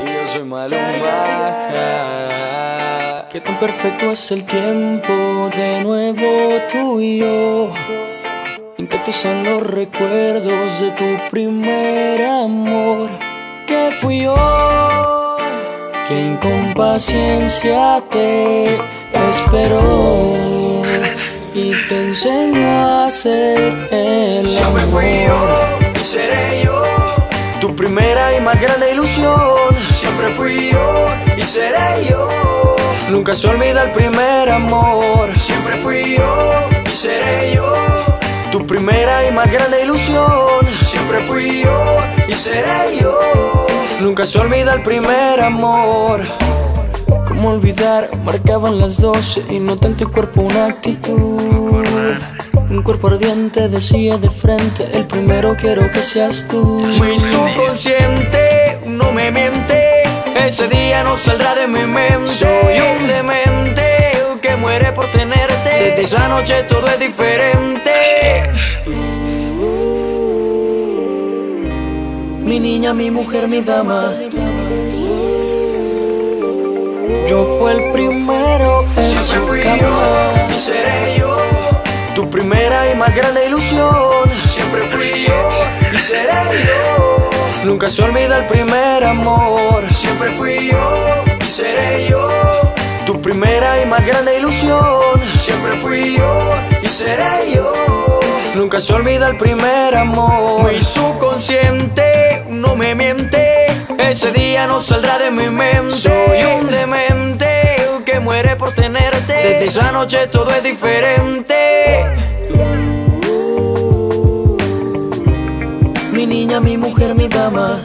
Y yo soy Maluma. Qué tan perfecto es el tiempo, de nuevo tú y yo. Intactos son los recuerdos de tu primer amor. Que fui yo quien con paciencia te esperó y te enseñó a hacer el Siempre fui yo amor. y seré yo. Tu primera y más grande ilusión. Siempre fui yo y seré yo. Nunca se olvida el primer amor. Siempre fui yo y seré yo. Tu primera y más grande ilusión. Siempre fui yo y seré yo. Nunca se olvida el primer amor. ¿Cómo olvidar? Marcaban las doce y noté en tu cuerpo una actitud. Un cuerpo ardiente decía de frente: El primero quiero que seas tú. Mi subconsciente no me miente. Ese día no saldrá de mi mente. Soy un demente que muere por tenerte. Desde esa noche todo es diferente. Mi niña, mi mujer, mi dama. Yo fui el primero en Siempre su fui yo y seré yo. Tu primera y más grande ilusión. Siempre fui yo y seré yo. Nunca se olvida el primer amor. Siempre fui yo y seré yo. Tu primera y más grande ilusión. Siempre fui yo y seré yo. Nunca se olvida el primer amor. Mi subconsciente no me miente. Ese día no saldrá de mi mente. Por tenerte. Desde esa noche todo es diferente. Mi niña, mi mujer, mi dama.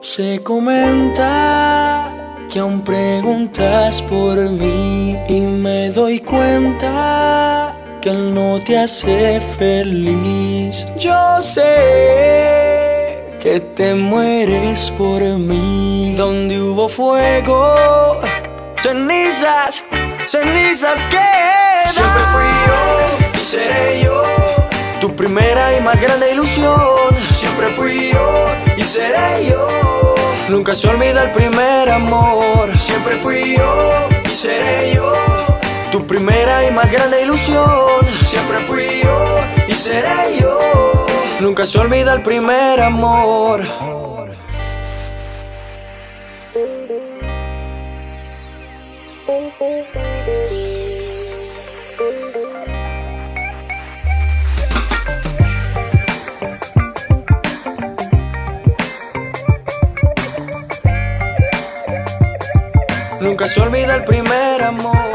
Se comenta que aún preguntas por mí y me doy cuenta que él no te hace feliz. Yo sé que te mueres por mí. Donde hubo fuego, cenizas, cenizas quedan. Siempre fui yo y seré yo. Tu primera y más grande ilusión. Siempre fui yo y seré yo. Nunca se olvida el primer amor. Siempre fui yo y seré yo. Tu primera y más grande ilusión. Siempre fui yo y seré yo. Nunca se olvida el primer amor. Nunca se olvida el primer amor.